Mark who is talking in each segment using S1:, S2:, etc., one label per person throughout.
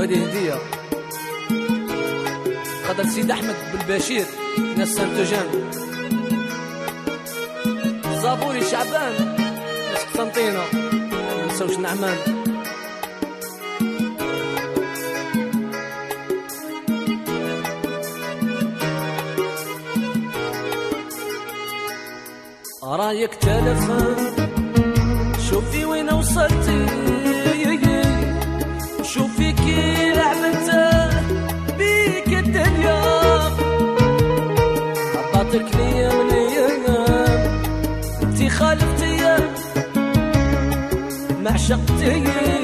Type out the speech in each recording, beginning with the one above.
S1: وهذه هدية. قدر سيد أحمد بالبشير ناس سانتوجان زابوري شعبان ناس قسنطينة ما نساوش نعمان. رايك تلفن عطاتك ليا من الأيام انتي خالفتي ما عشقتي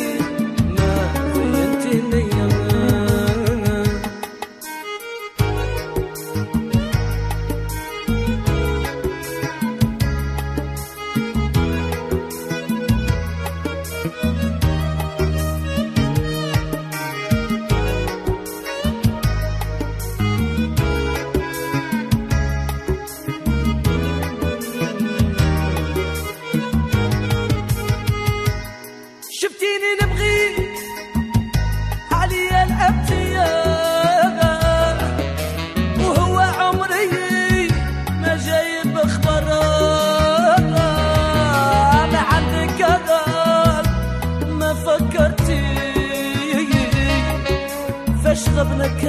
S1: فاش غبنك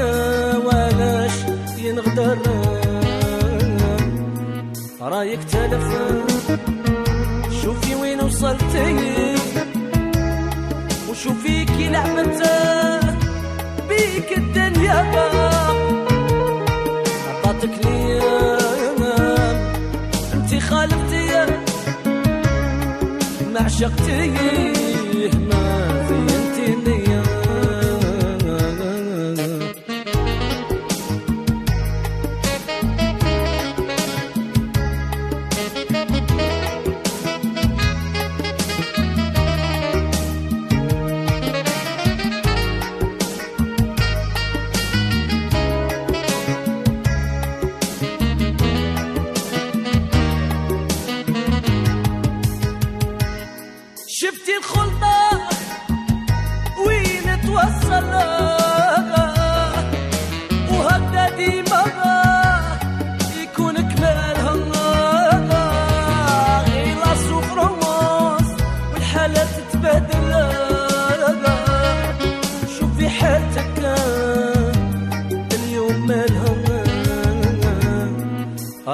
S1: ولاش ينغدر. رأيك تلفن شوفي وين وصلتي. وشوفي كي لعبت بيك الدنيا عطاتك ليا انتي خالفتي ما عشقتي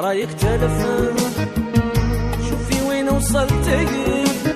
S1: رايك تلفن شوفي وين وصلتي.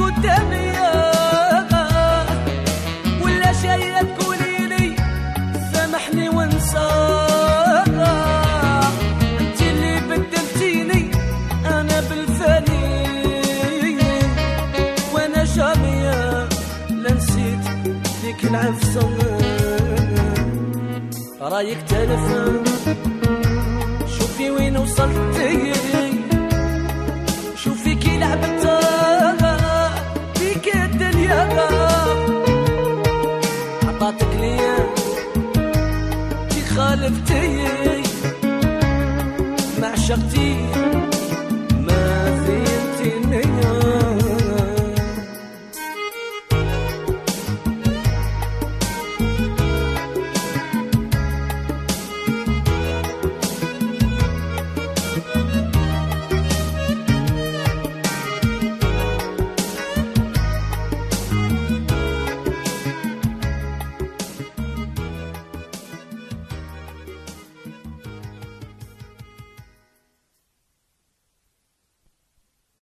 S1: قدامي ولا جاية انت اللي بدلتيني أنا بالفاني. لا نسيت رايك تلفن شوفي وين وصلتي. شوفي كي لعبت خالفتي ما عشقتي